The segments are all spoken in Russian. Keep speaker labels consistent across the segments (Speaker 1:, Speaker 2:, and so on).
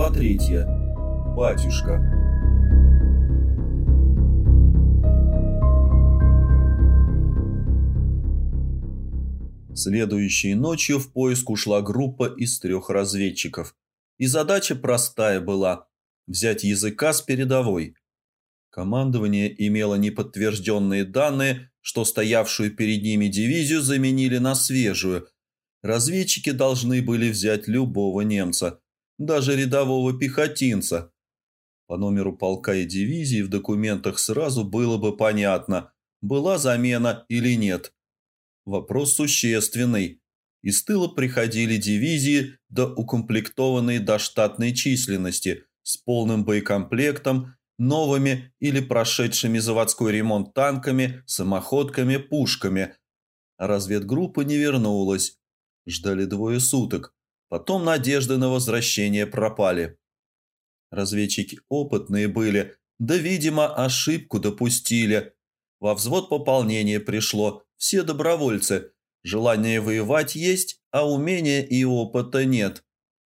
Speaker 1: Глава третья. Батюшка. Следующей ночью в поиск ушла группа из трех разведчиков. И задача простая была – взять языка с передовой. Командование имело неподтвержденные данные, что стоявшую перед ними дивизию заменили на свежую. Разведчики должны были взять любого немца, даже рядового пехотинца. По номеру полка и дивизии в документах сразу было бы понятно, была замена или нет. Вопрос существенный. Из тыла приходили дивизии, да укомплектованные до штатной численности, с полным боекомплектом, новыми или прошедшими заводской ремонт танками, самоходками, пушками. А разведгруппа не вернулась. Ждали двое суток. Потом надежды на возвращение пропали. Разведчики опытные были, да, видимо, ошибку допустили. Во взвод пополнение пришло, все добровольцы. Желание воевать есть, а умения и опыта нет.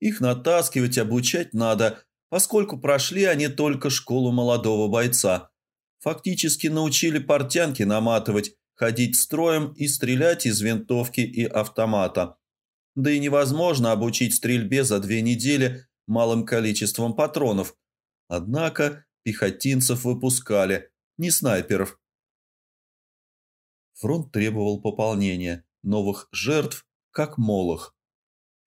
Speaker 1: Их натаскивать, обучать надо, поскольку прошли они только школу молодого бойца. Фактически научили портянки наматывать, ходить строем и стрелять из винтовки и автомата. Да и невозможно обучить стрельбе за две недели малым количеством патронов. Однако пехотинцев выпускали, не снайперов. Фронт требовал пополнения, новых жертв, как молох.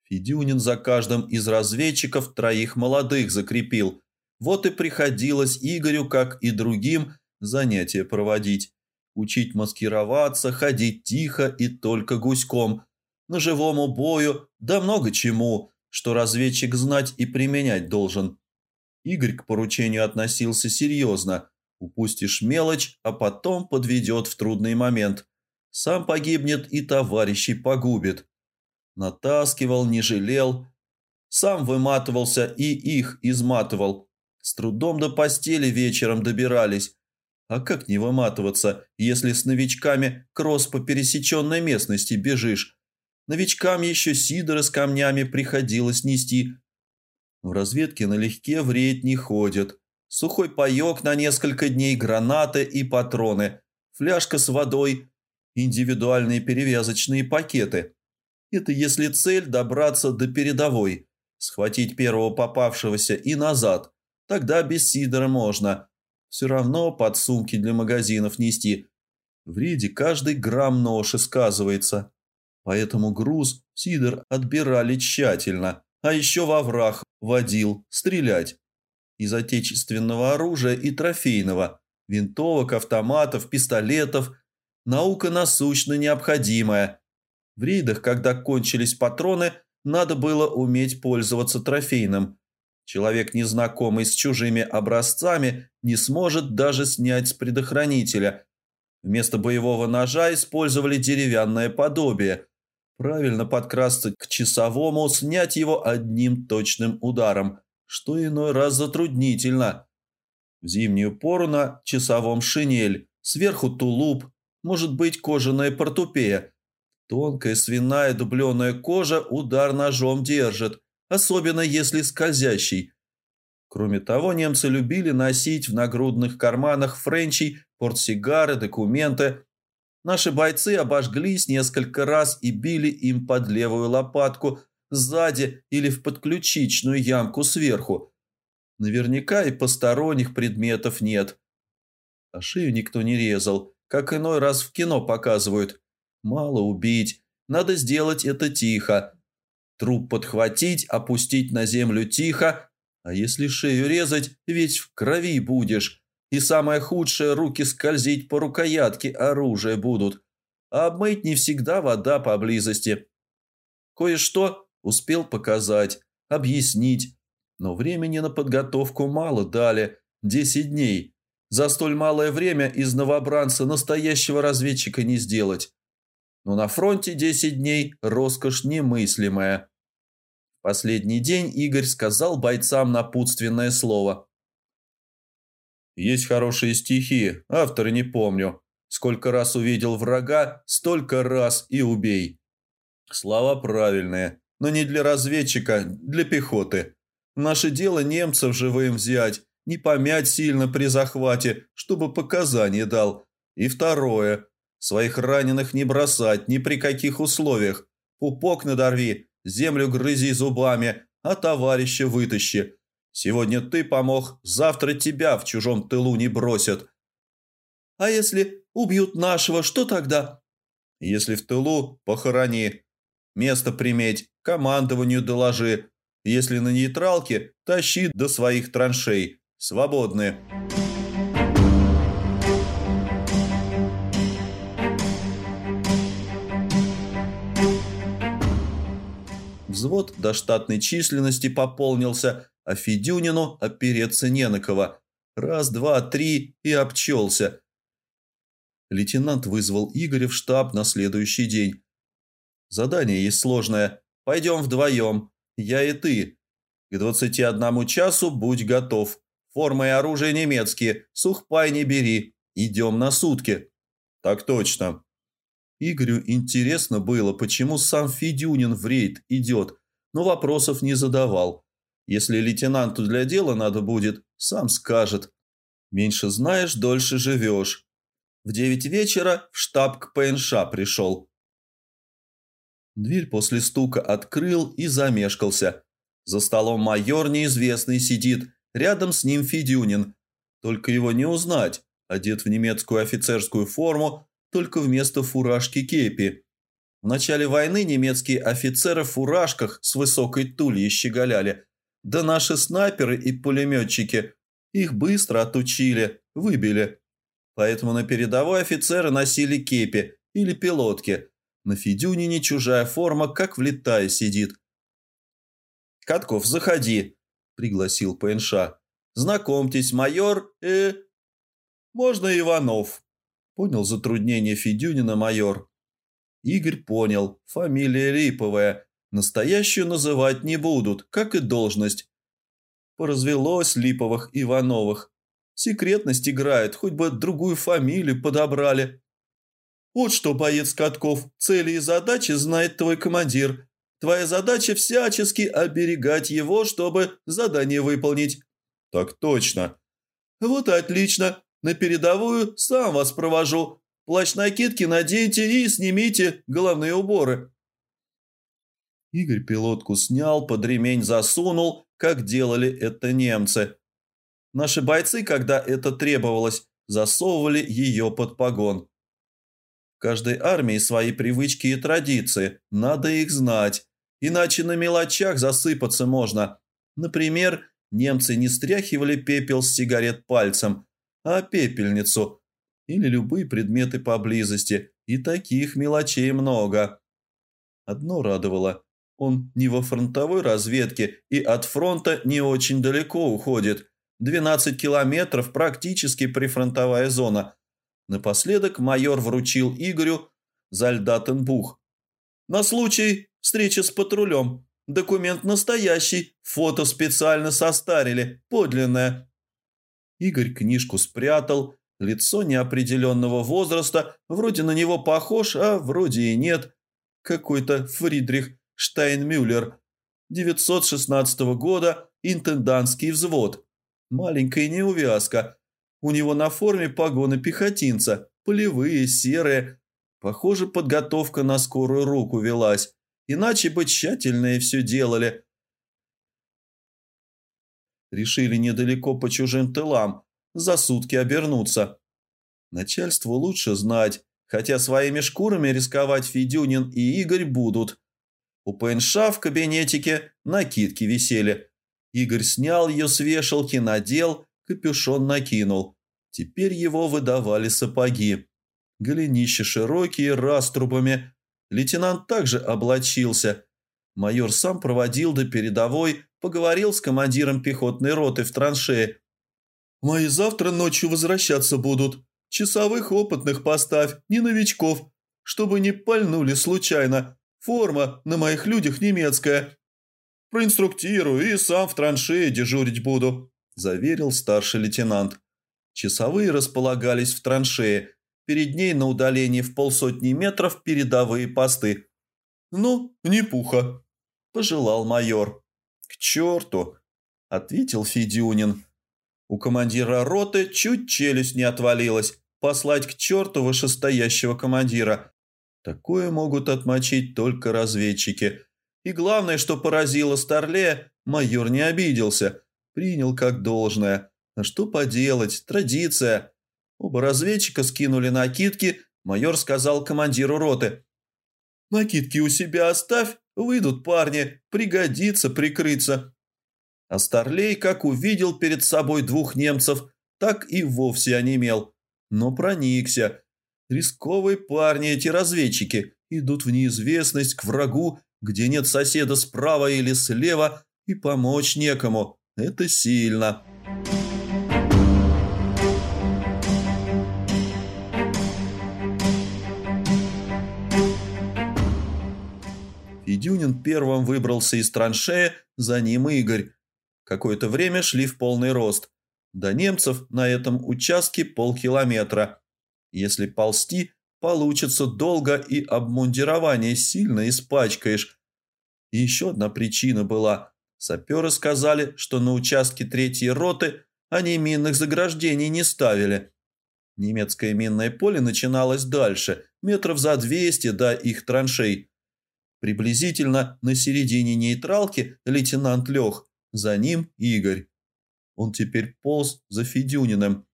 Speaker 1: Федюнин за каждым из разведчиков троих молодых закрепил. Вот и приходилось Игорю, как и другим, занятия проводить. Учить маскироваться, ходить тихо и только гуськом – ножевому бою, да много чему, что разведчик знать и применять должен. Игорь к поручению относился серьезно. Упустишь мелочь, а потом подведет в трудный момент. Сам погибнет и товарищей погубит. Натаскивал, не жалел. Сам выматывался и их изматывал. С трудом до постели вечером добирались. А как не выматываться, если с новичками кросс по пересеченной местности бежишь, Новичкам еще сидоры с камнями приходилось нести. В разведке налегке в рейд не ходят. Сухой паек на несколько дней, гранаты и патроны, фляжка с водой, индивидуальные перевязочные пакеты. Это если цель добраться до передовой, схватить первого попавшегося и назад. Тогда без сидора можно. Все равно под сумки для магазинов нести. В рейде каждый грамм ноши сказывается. Поэтому груз Сидор отбирали тщательно, а еще во враг водил стрелять. Из отечественного оружия и трофейного, винтовок, автоматов, пистолетов. Наука насущно необходимая. В рейдах, когда кончились патроны, надо было уметь пользоваться трофейным. Человек, незнакомый с чужими образцами, не сможет даже снять с предохранителя. Вместо боевого ножа использовали деревянное подобие – Правильно подкрасться к часовому, снять его одним точным ударом, что иной раз затруднительно. В зимнюю пору на часовом шинель, сверху тулуп, может быть кожаная портупея. Тонкая свиная дубленая кожа удар ножом держит, особенно если скользящий. Кроме того, немцы любили носить в нагрудных карманах френчей, портсигары, документы, Наши бойцы обожглись несколько раз и били им под левую лопатку сзади или в подключичную ямку сверху. Наверняка и посторонних предметов нет. А шею никто не резал, как иной раз в кино показывают. Мало убить, надо сделать это тихо. Труп подхватить, опустить на землю тихо, а если шею резать, ведь в крови будешь. И самое худшее, руки скользить по рукоятке оружия будут. А обмыть не всегда вода поблизости. Кое-что успел показать, объяснить. Но времени на подготовку мало дали. Десять дней. За столь малое время из новобранца настоящего разведчика не сделать. Но на фронте десять дней – роскошь немыслимая. Последний день Игорь сказал бойцам напутственное слово – есть хорошие стихи, автора не помню. Сколько раз увидел врага, столько раз и убей. Слова правильные, но не для разведчика, для пехоты. Наше дело немцев живым взять, не помять сильно при захвате, чтобы показания дал. И второе. Своих раненых не бросать ни при каких условиях. Пупок надорви, землю грызи зубами, а товарища вытащи. Сегодня ты помог, завтра тебя в чужом тылу не бросят. А если убьют нашего, что тогда? Если в тылу, похорони. Место приметь, командованию доложи. Если на нейтралке, тащи до своих траншей. Свободны. Взвод до штатной численности пополнился, а Федюнину опереться не на кого. Раз, два, три и обчелся. Лейтенант вызвал Игоря в штаб на следующий день. Задание есть сложное. Пойдем вдвоем. Я и ты. К двадцати одному часу будь готов. Форма и оружие немецкие. Сухпай не бери. Идем на сутки. Так точно. Игорю интересно было, почему сам Федюнин в рейд идет, но вопросов не задавал. Если лейтенанту для дела надо будет, сам скажет. Меньше знаешь, дольше живешь. В девять вечера в штаб к ПНШ пришел. Дверь после стука открыл и замешкался. За столом майор неизвестный сидит, рядом с ним Федюнин. Только его не узнать, одет в немецкую офицерскую форму, только вместо фуражки кепи. В начале войны немецкие офицеры в фуражках с высокой тульей щеголяли. Да наши снайперы и пулеметчики их быстро отучили, выбили. Поэтому на передовой офицеры носили кепи или пилотки. На Федюнине чужая форма, как влетая, сидит. «Катков, заходи», – пригласил ПНШ. «Знакомьтесь, майор, э...» «Можно Иванов», Понял затруднение Федюнина майор. Игорь понял, фамилия липовая, настоящую называть не будут, как и должность. Поразвелось Липовых Ивановых. Секретность играет, хоть бы другую фамилию подобрали. Вот что, боец Катков, цели и задачи знает твой командир. Твоя задача всячески оберегать его, чтобы задание выполнить. Так точно. Вот отлично. На передовую сам вас провожу. Плащ-накидки наденьте и снимите головные уборы». Игорь пилотку снял, под ремень засунул, как делали это немцы. Наши бойцы, когда это требовалось, засовывали ее под погон. В каждой армии свои привычки и традиции, надо их знать, иначе на мелочах засыпаться можно. Например, немцы не стряхивали пепел с сигарет пальцем, а пепельницу или любые предметы поблизости, и таких мелочей много. Одно радовало – он не во фронтовой разведке и от фронта не очень далеко уходит. 12 километров практически прифронтовая зона. Напоследок майор вручил Игорю Зальдатенбух. На случай встречи с патрулем. Документ настоящий, фото специально состарили, подлинное. Игорь книжку спрятал, лицо неопределенного возраста, вроде на него похож, а вроде и нет. Какой-то Фридрих Штайнмюллер, 916 года, интендантский взвод. Маленькая неувязка. У него на форме погоны пехотинца, полевые, серые. Похоже, подготовка на скорую руку велась. Иначе бы тщательнее все делали. Решили недалеко по чужим тылам, за сутки обернуться. Начальству лучше знать, хотя своими шкурами рисковать Федюнин и Игорь будут. У ПНШ в кабинетике накидки висели. Игорь снял ее с вешалки, надел, капюшон накинул. Теперь его выдавали сапоги. Голенища широкие, раструбами. Лейтенант также облачился. Майор сам проводил до передовой, Поговорил с командиром пехотной роты в траншее. «Мои завтра ночью возвращаться будут. Часовых опытных поставь, не новичков, чтобы не пальнули случайно. Форма на моих людях немецкая. Проинструктирую и сам в траншее дежурить буду», – заверил старший лейтенант. Часовые располагались в траншее. Перед ней на удалении в полсотни метров передовые посты. «Ну, не пуха», – пожелал майор. «К черту!» – ответил Федюнин. У командира роты чуть челюсть не отвалилась. Послать к черту вышестоящего командира. Такое могут отмочить только разведчики. И главное, что поразило Старле, майор не обиделся. Принял как должное. А что поделать, традиция. Оба разведчика скинули накидки, майор сказал командиру роты. «Накидки у себя оставь, выйдут парни, пригодится прикрыться». А Старлей, как увидел перед собой двух немцев, так и вовсе онемел. Но проникся. Рисковые парни эти разведчики идут в неизвестность к врагу, где нет соседа справа или слева, и помочь некому. Это сильно. Федюнин первым выбрался из траншея, за ним Игорь. Какое-то время шли в полный рост. До немцев на этом участке полкилометра. Если ползти, получится долго и обмундирование сильно испачкаешь. И еще одна причина была. Саперы сказали, что на участке третьей роты они минных заграждений не ставили. Немецкое минное поле начиналось дальше, метров за 200 до их траншей. Приблизительно на середине нейтралки лейтенант Лех за ним Игорь. Он теперь полз за Федюниным.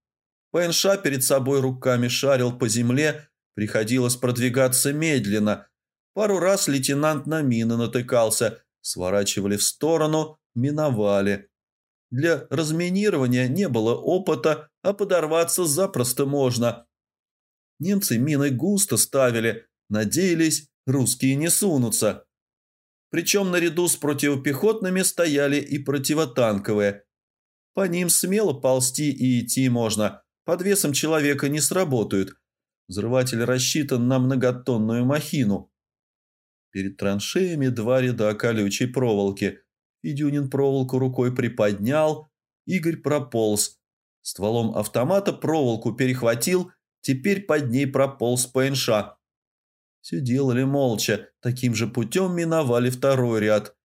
Speaker 1: ПНШ перед собой руками шарил по земле, приходилось продвигаться медленно. Пару раз лейтенант на мины натыкался, сворачивали в сторону, миновали. Для разминирования не было опыта, а подорваться запросто можно. Немцы мины густо ставили, надеялись, русские не сунутся. Причем наряду с противопехотными стояли и противотанковые. По ним смело ползти и идти можно, под весом человека не сработают. Взрыватель рассчитан на многотонную махину. Перед траншеями два ряда колючей проволоки. Федюнин проволоку рукой приподнял, Игорь прополз. Стволом автомата проволоку перехватил, теперь под ней прополз ПНШ. Все делали молча, таким же путем миновали второй ряд.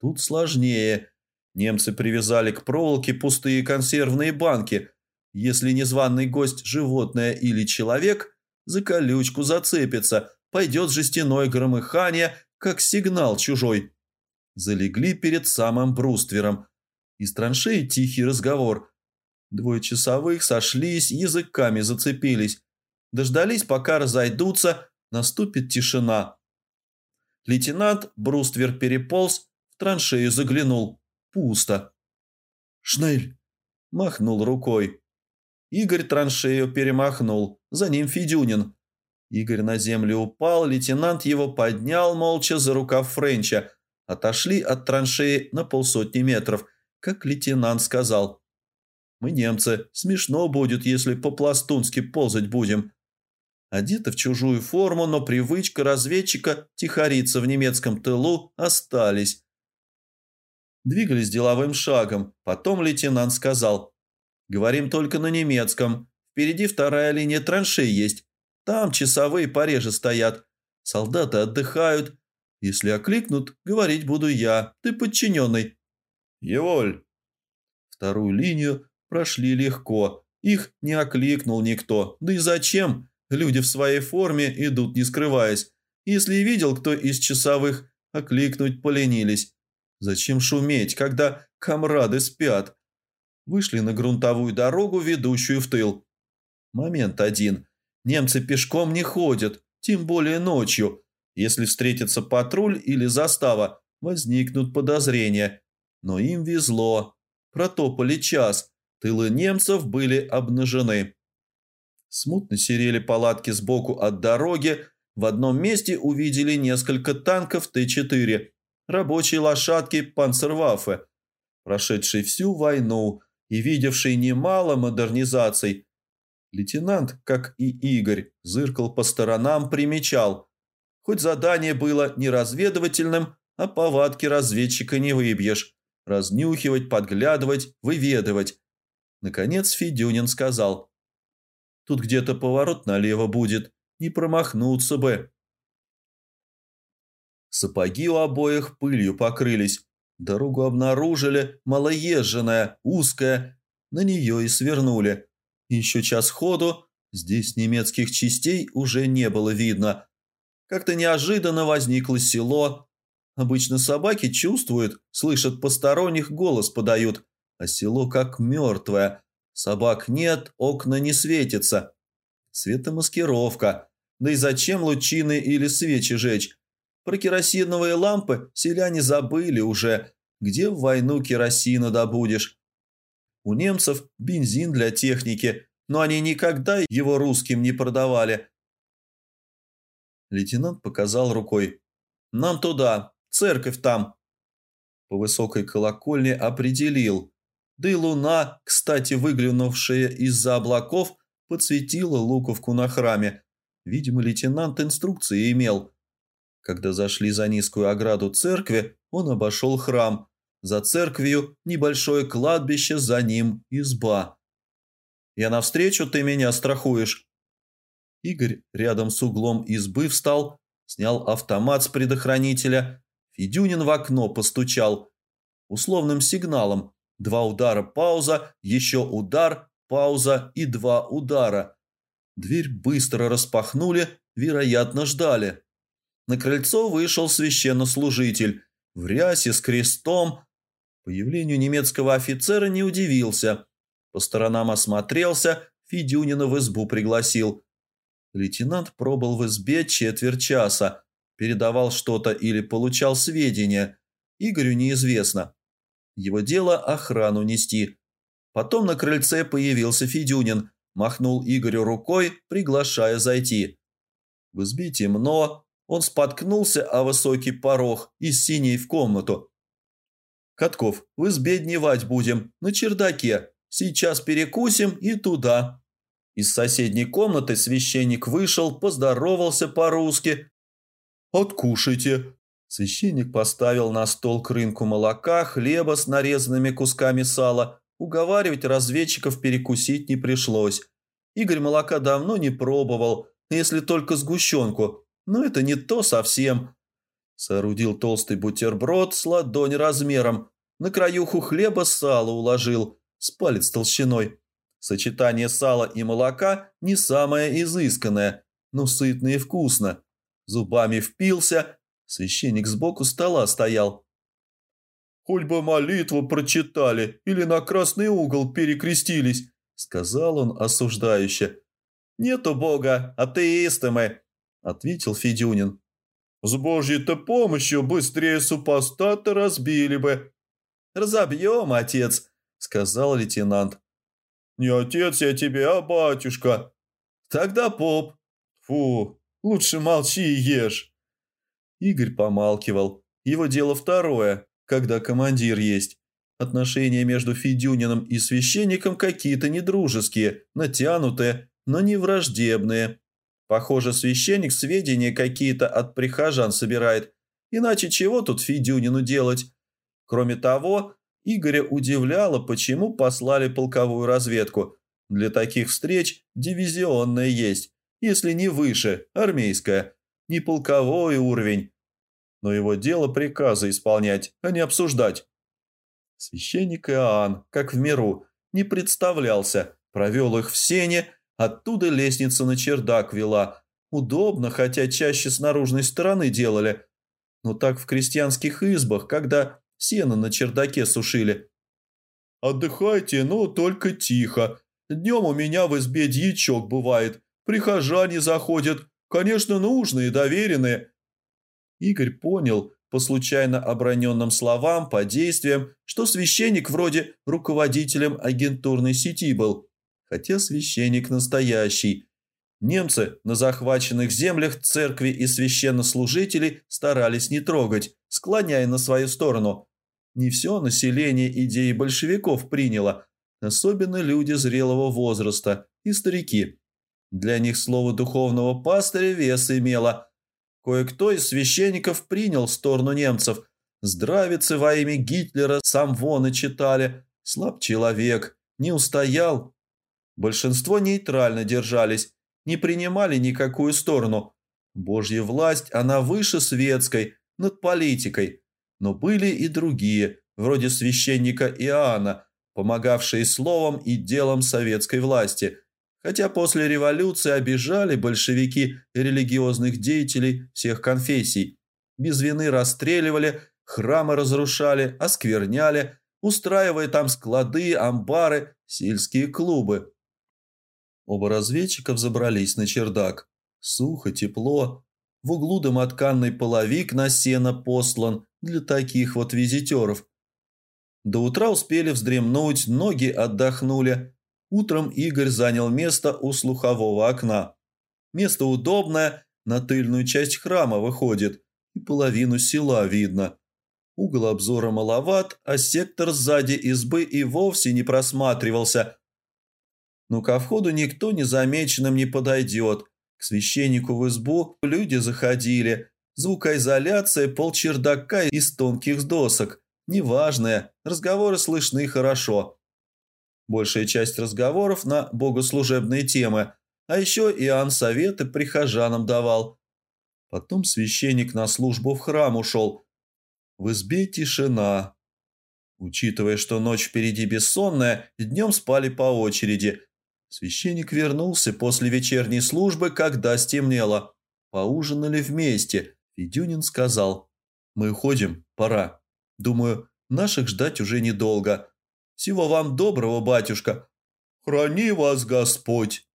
Speaker 1: Тут сложнее. Немцы привязали к проволоке пустые консервные банки. Если незваный гость – животное или человек, за колючку зацепится, пойдет жестяное громыхание, как сигнал чужой. Залегли перед самым бруствером. Из траншеи тихий разговор. Двое часовых сошлись, языками зацепились. Дождались, пока разойдутся – Наступит тишина. Лейтенант Бруствер переполз, в траншею заглянул. Пусто. «Шнель!» – махнул рукой. Игорь траншею перемахнул, за ним Федюнин. Игорь на землю упал, лейтенант его поднял молча за рукав Френча. Отошли от траншеи на полсотни метров, как лейтенант сказал. «Мы немцы, смешно будет, если по-пластунски ползать будем. Одеты в чужую форму, но привычка разведчика тихориться в немецком тылу остались. Двигались деловым шагом. Потом лейтенант сказал. «Говорим только на немецком. Впереди вторая линия траншей есть. Там часовые пореже стоят. Солдаты отдыхают. Если окликнут, говорить буду я. Ты подчиненный». «Еволь». Вторую линию прошли легко. Их не окликнул никто. Да и зачем? Люди в своей форме идут, не скрываясь. Если видел кто из часовых, окликнуть поленились. Зачем шуметь, когда комрады спят? Вышли на грунтовую дорогу, ведущую в тыл. Момент один. Немцы пешком не ходят, тем более ночью. Если встретится патруль или застава, возникнут подозрения. Но им везло. Протопали час. Тылы немцев были обнажены. Смутно серели палатки сбоку от дороги. В одном месте увидели несколько танков Т-4, рабочие лошадки Панцерваффе, прошедшие всю войну и видевшие немало модернизаций. Лейтенант, как и Игорь, зыркал по сторонам, примечал. Хоть задание было не разведывательным, а повадки разведчика не выбьешь. Разнюхивать, подглядывать, выведывать. Наконец Федюнин сказал – Тут где-то поворот налево будет. Не промахнуться бы. Сапоги у обоих пылью покрылись. Дорогу обнаружили, малоезженная, узкая. На нее и свернули. Еще час ходу, здесь немецких частей уже не было видно. Как-то неожиданно возникло село. Обычно собаки чувствуют, слышат посторонних, голос подают. А село как мертвое. Собак нет, окна не светятся. Светомаскировка. Да и зачем лучины или свечи жечь? Про керосиновые лампы селяне забыли уже. Где в войну керосина добудешь? У немцев бензин для техники, но они никогда его русским не продавали. Лейтенант показал рукой. «Нам туда, церковь там». По высокой колокольне определил. Да и луна, кстати, выглянувшая из-за облаков, подсветила луковку на храме. Видимо, лейтенант инструкции имел. Когда зашли за низкую ограду церкви, он обошел храм. За церковью небольшое кладбище, за ним изба. «Я навстречу, ты меня страхуешь». Игорь рядом с углом избы встал, снял автомат с предохранителя. Федюнин в окно постучал. Условным сигналом. Два удара, пауза, еще удар, пауза и два удара. Дверь быстро распахнули, вероятно, ждали. На крыльцо вышел священнослужитель в рясе с крестом. Появлению немецкого офицера не удивился. По сторонам осмотрелся, Федюнина в избу пригласил. Лейтенант пробыл в избе четверть часа, передавал что-то или получал сведения. Игорю неизвестно. Его дело охрану нести. Потом на крыльце появился Федюнин, махнул Игорю рукой, приглашая зайти. В избе темно, он споткнулся о высокий порог из синей в комнату. «Катков, в избе будем, на чердаке. Сейчас перекусим и туда». Из соседней комнаты священник вышел, поздоровался по-русски. «Откушайте». Священник поставил на стол к молока, хлеба с нарезанными кусками сала, Уговаривать разведчиков перекусить не пришлось. Игорь молока давно не пробовал, если только сгущенку, но это не то совсем. Соорудил толстый бутерброд с ладонь размером, на краюху хлеба сало уложил, с палец толщиной. Сочетание сала и молока не самое изысканное, но сытно и вкусно. Зубами впился, священник сбоку стола стоял, «Хоть бы молитву прочитали или на красный угол перекрестились», — сказал он осуждающе. «Нету Бога, атеисты мы», — ответил Федюнин. «С Божьей-то помощью быстрее супостата разбили бы». «Разобьем, отец», — сказал лейтенант. «Не отец я тебе, а батюшка». «Тогда поп». «Фу, лучше молчи и ешь». Игорь помалкивал. Его дело второе когда командир есть. Отношения между Федюниным и священником какие-то недружеские, натянутые, но не враждебные. Похоже, священник сведения какие-то от прихожан собирает. Иначе чего тут Федюнину делать? Кроме того, Игоря удивляло, почему послали полковую разведку. Для таких встреч дивизионная есть, если не выше, армейская. Не полковой уровень, но его дело приказы исполнять, а не обсуждать. Священник Иоанн, как в миру, не представлялся, провел их в сене, оттуда лестница на чердак вела. Удобно, хотя чаще с наружной стороны делали. Но так в крестьянских избах, когда сено на чердаке сушили. «Отдыхайте, но только тихо. Днем у меня в избе дьячок бывает. Прихожане заходят, конечно, нужные, доверенные, Игорь понял по случайно оброненным словам, по действиям, что священник вроде руководителем агентурной сети был, хотя священник настоящий. Немцы на захваченных землях церкви и священнослужителей старались не трогать, склоняя на свою сторону. Не все население идеи большевиков приняло, особенно люди зрелого возраста и старики. Для них слово духовного пастыря вес имело – Кое-кто из священников принял сторону немцев. Здравицы во имя Гитлера сам вон и читали. Слаб человек, не устоял. Большинство нейтрально держались, не принимали никакую сторону. Божья власть, она выше светской, над политикой. Но были и другие, вроде священника Иоанна, помогавшие словом и делом советской власти, хотя после революции обижали большевики религиозных деятелей всех конфессий, без вины расстреливали, храмы разрушали, оскверняли, устраивая там склады, амбары, сельские клубы. Оба разведчиков забрались на чердак. Сухо, тепло. В углу домотканный половик на сено послан для таких вот визитеров. До утра успели вздремнуть, ноги отдохнули. Утром Игорь занял место у слухового окна. Место удобное, на тыльную часть храма выходит, и половину села видно. Угол обзора маловат, а сектор сзади избы и вовсе не просматривался. Но ко входу никто незамеченным не подойдет. К священнику в избу люди заходили. Звукоизоляция полчердака из тонких досок. Неважное, разговоры слышны хорошо. Большая часть разговоров на богослужебные темы, а еще Иоанн советы прихожанам давал. Потом священник на службу в храм ушел, в избе тишина. Учитывая, что ночь впереди бессонная, днем спали по очереди. Священник вернулся после вечерней службы, когда стемнело. Поужинали вместе. Федюнин сказал, «Мы уходим, пора. Думаю, наших ждать уже недолго. Всего вам доброго, батюшка. Храни вас Господь!»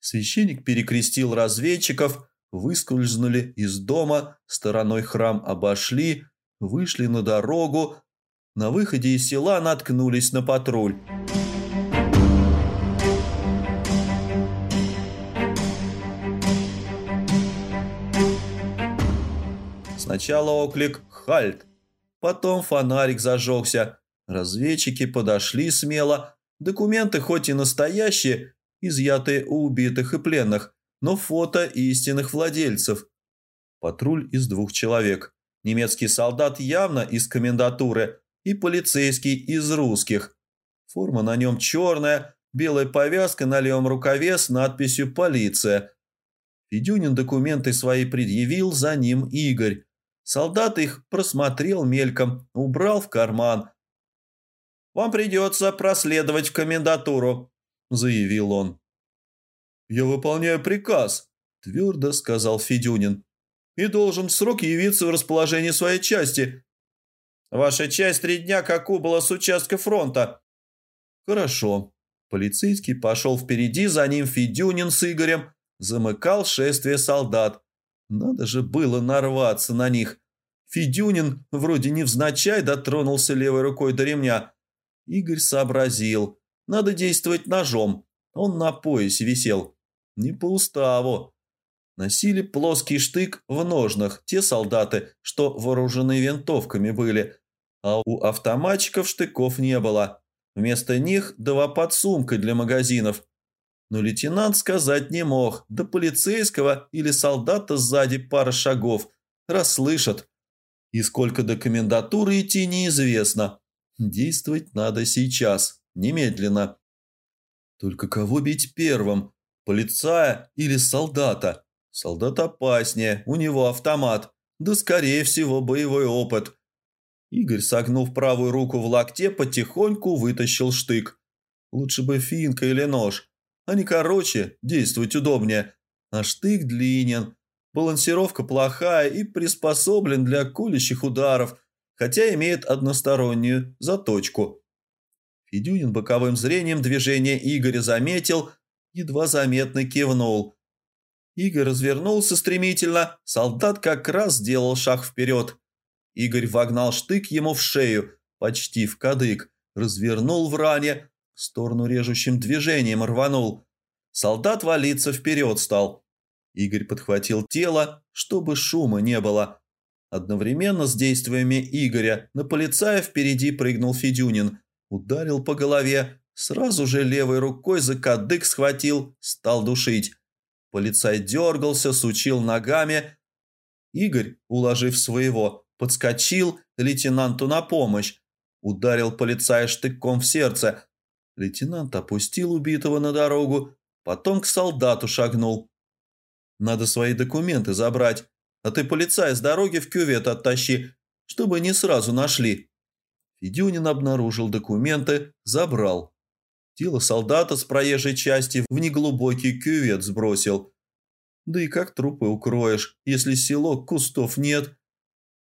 Speaker 1: Священник перекрестил разведчиков, выскользнули из дома, стороной храм обошли, вышли на дорогу. На выходе из села наткнулись на патруль. Сначала оклик «Хальт!», потом фонарик зажегся. Разведчики подошли смело. Документы хоть и настоящие, изъятые у убитых и пленных, но фото истинных владельцев. Патруль из двух человек. Немецкий солдат явно из комендатуры и полицейский из русских. Форма на нем черная, белая повязка на левом рукаве с надписью «Полиция». Федюнин документы свои предъявил, за ним Игорь. Солдат их просмотрел мельком, убрал в карман. «Вам придется проследовать в комендатуру», – заявил он. «Я выполняю приказ», – твердо сказал Федюнин и должен срок явиться в расположение своей части. Ваша часть три дня как убыла с участка фронта. Хорошо. Полицейский пошел впереди, за ним Федюнин с Игорем. Замыкал шествие солдат. Надо же было нарваться на них. Федюнин вроде невзначай дотронулся левой рукой до ремня. Игорь сообразил. Надо действовать ножом. Он на поясе висел. Не по уставу. Носили плоский штык в ножнах те солдаты, что вооружены винтовками были, а у автоматчиков штыков не было. Вместо них два подсумка для магазинов. Но лейтенант сказать не мог, до полицейского или солдата сзади пара шагов. Расслышат. И сколько до комендатуры идти неизвестно. Действовать надо сейчас, немедленно. Только кого бить первым? Полицая или солдата? Солдат опаснее, у него автомат, да скорее всего боевой опыт. Игорь, согнув правую руку в локте, потихоньку вытащил штык. Лучше бы финка или нож. Они короче, действовать удобнее. А штык длинен, балансировка плохая и приспособлен для колющих ударов, хотя имеет одностороннюю заточку. Федюнин боковым зрением движение Игоря заметил, едва заметно кивнул – Игорь развернулся стремительно, солдат как раз сделал шаг вперед. Игорь вогнал штык ему в шею, почти в кадык, развернул в ране, сторону режущим движением рванул. Солдат валиться вперед стал. Игорь подхватил тело, чтобы шума не было. Одновременно с действиями Игоря на полицая впереди прыгнул Федюнин, ударил по голове, сразу же левой рукой за кадык схватил, стал душить. Полицай дергался, сучил ногами. Игорь, уложив своего, подскочил лейтенанту на помощь. Ударил полицая штыком в сердце. Лейтенант опустил убитого на дорогу, потом к солдату шагнул. «Надо свои документы забрать, а ты полицай с дороги в кювет оттащи. чтобы не сразу нашли. Федюнин обнаружил документы, забрал. Тело солдата с проезжей части в неглубокий кювет сбросил. Да и как трупы укроешь, если село кустов нет?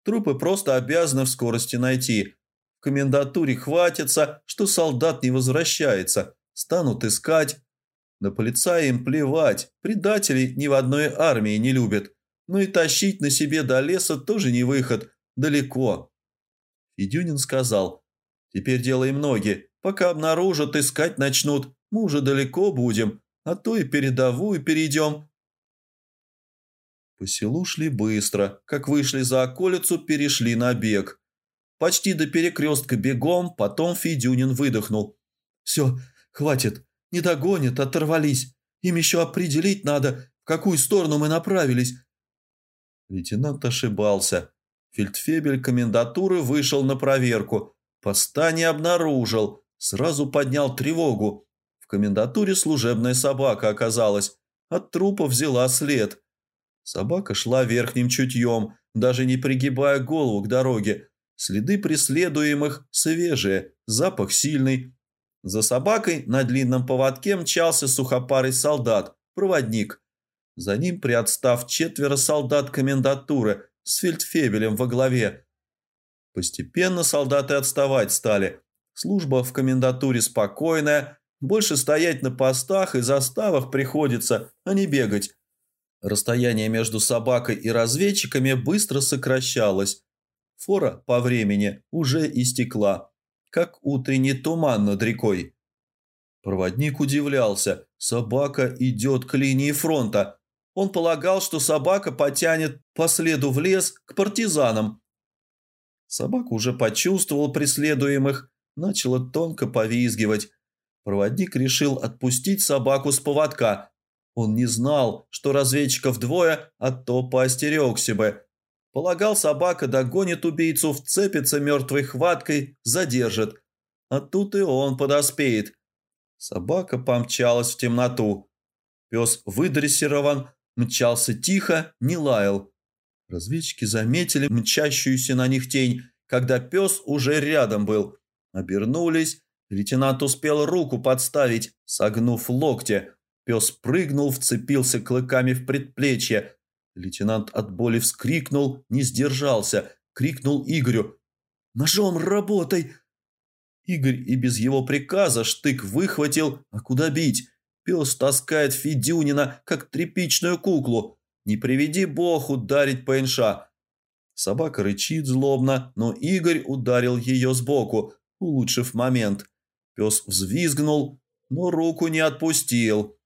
Speaker 1: Трупы просто обязаны в скорости найти. В комендатуре хватится, что солдат не возвращается. Станут искать. На полицая им плевать. Предателей ни в одной армии не любят. Ну и тащить на себе до леса тоже не выход. Далеко. Федюнин сказал. Теперь делаем ноги. Пока обнаружат, искать начнут. Мы уже далеко будем. А то и передовую перейдем. По селу шли быстро. Как вышли за околицу, перешли на бег. Почти до перекрестка бегом, потом Федюнин выдохнул. «Все, хватит, не догонят, оторвались. Им еще определить надо, в какую сторону мы направились». Лейтенант ошибался. Фельдфебель комендатуры вышел на проверку. Поста не обнаружил. Сразу поднял тревогу. В комендатуре служебная собака оказалась. От трупа взяла след. Собака шла верхним чутьем, даже не пригибая голову к дороге. Следы преследуемых свежие, запах сильный. За собакой на длинном поводке мчался сухопарый солдат, проводник. За ним, приотстав четверо солдат комендатуры с фельдфебелем во главе. Постепенно солдаты отставать стали. Служба в комендатуре спокойная, больше стоять на постах и заставах приходится, а не бегать. Расстояние между собакой и разведчиками быстро сокращалось. Фора по времени уже истекла, как утренний туман над рекой. Проводник удивлялся. Собака идет к линии фронта. Он полагал, что собака потянет по следу в лес к партизанам. Собака уже почувствовал преследуемых, начала тонко повизгивать. Проводник решил отпустить собаку с поводка, он не знал, что разведчиков двое, а то поостерегся бы. Полагал, собака догонит убийцу, вцепится мертвой хваткой, задержит. А тут и он подоспеет. Собака помчалась в темноту. Пес выдрессирован, мчался тихо, не лаял. Разведчики заметили мчащуюся на них тень, когда пес уже рядом был. Обернулись, лейтенант успел руку подставить, согнув локти. Пес прыгнул, вцепился клыками в предплечье. Лейтенант от боли вскрикнул, не сдержался, крикнул Игорю «Ножом работай!» Игорь и без его приказа штык выхватил, а куда бить? Пес таскает Федюнина, как тряпичную куклу. Не приведи бог ударить по инша. Собака рычит злобно, но Игорь ударил ее сбоку, улучшив момент. Пес взвизгнул, но руку не отпустил.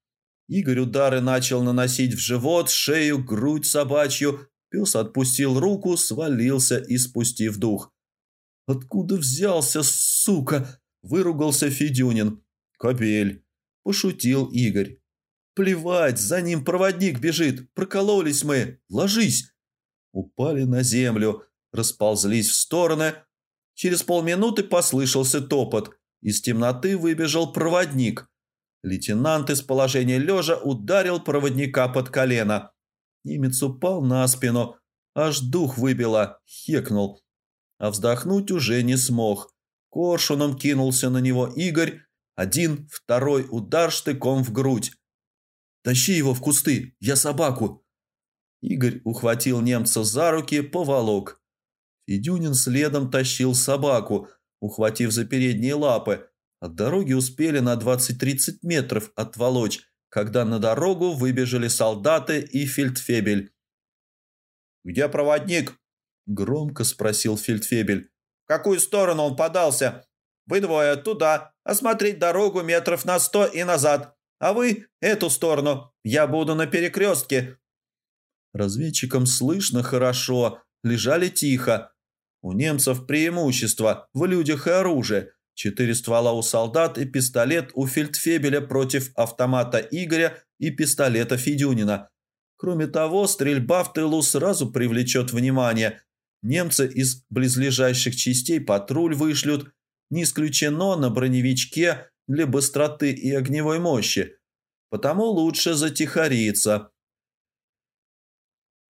Speaker 1: Игорь удары начал наносить в живот, шею, грудь собачью. Пес отпустил руку, свалился и спустив дух. «Откуда взялся, сука?» – выругался Федюнин. «Кобель», – пошутил Игорь. «Плевать, за ним проводник бежит, прокололись мы, ложись!» Упали на землю, расползлись в стороны. Через полминуты послышался топот. Из темноты выбежал проводник – Лейтенант из положения лежа ударил проводника под колено. Немец упал на спину, аж дух выбило, хекнул. А вздохнуть уже не смог. Коршуном кинулся на него Игорь. Один, второй удар штыком в грудь. «Тащи его в кусты, я собаку!» Игорь ухватил немца за руки, поволок. Федюнин следом тащил собаку, ухватив за передние лапы, от дороги успели на 20-30 метров отволочь, когда на дорогу выбежали солдаты и фельдфебель. «Где проводник?» – громко спросил фельдфебель. «В какую сторону он подался?» «Вы двое туда, осмотреть дорогу метров на сто и назад, а вы эту сторону. Я буду на перекрестке». Разведчикам слышно хорошо, лежали тихо. У немцев преимущество в людях и оружии – Четыре ствола у солдат и пистолет у фельдфебеля против автомата Игоря и пистолета Федюнина. Кроме того, стрельба в тылу сразу привлечет внимание. Немцы из близлежащих частей патруль вышлют. Не исключено на броневичке для быстроты и огневой мощи. Потому лучше затихариться.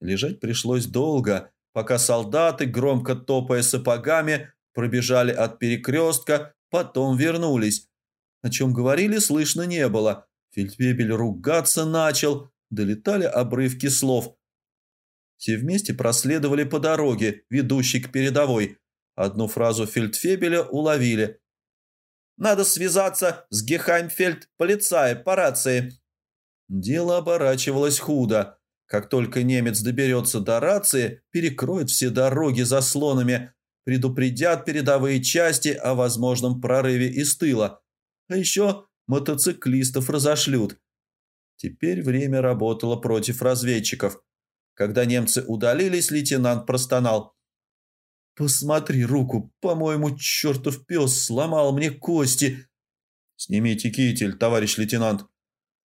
Speaker 1: Лежать пришлось долго. пока солдаты, громко топая сапогами, пробежали от перекрестка, потом вернулись. О чем говорили, слышно не было. Фельдфебель ругаться начал, долетали обрывки слов. Все вместе проследовали по дороге, ведущей к передовой. Одну фразу фельдфебеля уловили. «Надо связаться с Гехаймфельд, полицая, по рации». Дело оборачивалось худо. Как только немец доберется до рации, перекроет все дороги заслонами, предупредят передовые части о возможном прорыве из тыла. А еще мотоциклистов разошлют. Теперь время работало против разведчиков. Когда немцы удалились, лейтенант простонал. «Посмотри руку, по-моему, чертов пес сломал мне кости». «Снимите китель, товарищ лейтенант».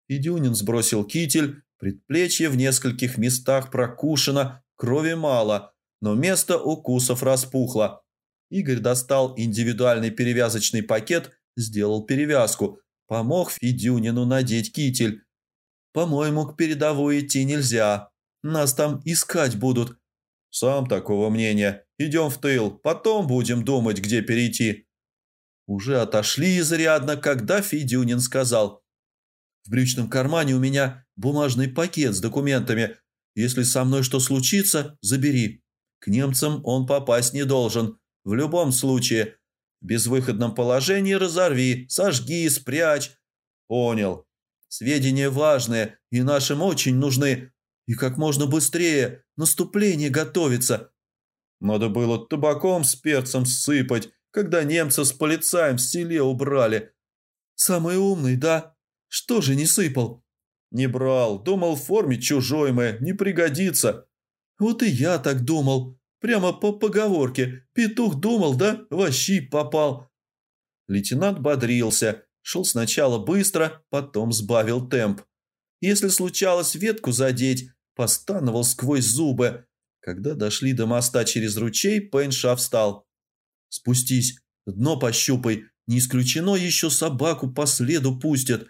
Speaker 1: Федюнин сбросил китель, предплечье в нескольких местах прокушено, крови мало, но место укусов распухло. Игорь достал индивидуальный перевязочный пакет, сделал перевязку, помог Федюнину надеть китель. «По-моему, к передовой идти нельзя. Нас там искать будут». «Сам такого мнения. Идем в тыл, потом будем думать, где перейти». Уже отошли изрядно, когда Федюнин сказал. «В брючном кармане у меня бумажный пакет с документами. Если со мной что случится, забери. К немцам он попасть не должен. В любом случае. В безвыходном положении разорви, сожги, спрячь. Понял. Сведения важные и нашим очень нужны. И как можно быстрее наступление готовится. Надо было табаком с перцем сыпать, когда немца с полицаем в селе убрали. Самый умный, да? Что же не сыпал? Не брал, думал в форме чужой мы, не пригодится. Вот и я так думал. Прямо по поговорке. Петух думал, да? Вообще попал. Лейтенант бодрился. Шел сначала быстро, потом сбавил темп. Если случалось ветку задеть, постановал сквозь зубы. Когда дошли до моста через ручей, Пейнша встал. «Спустись, дно пощупай, не исключено еще собаку по следу пустят».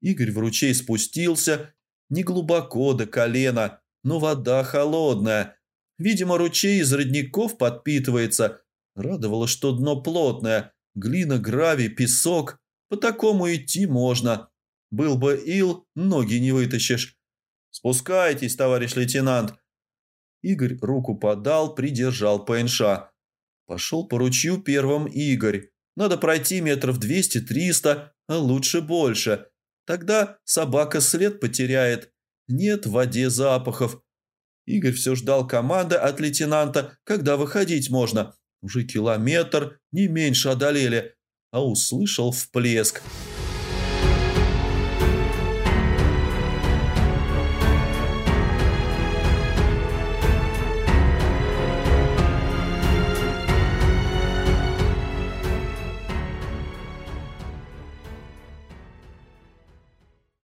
Speaker 1: Игорь в ручей спустился, не глубоко до колена, но вода холодная. Видимо, ручей из родников подпитывается. Радовало, что дно плотное, глина, гравий, песок. По такому идти можно. Был бы ил, ноги не вытащишь. «Спускайтесь, товарищ лейтенант!» Игорь руку подал, придержал ПНШ. Пошел по ручью первым Игорь. Надо пройти метров двести-триста, а лучше больше. Тогда собака след потеряет. Нет в воде запахов. Игорь все ждал команды от лейтенанта, когда выходить можно. Уже километр, не меньше одолели, а услышал вплеск.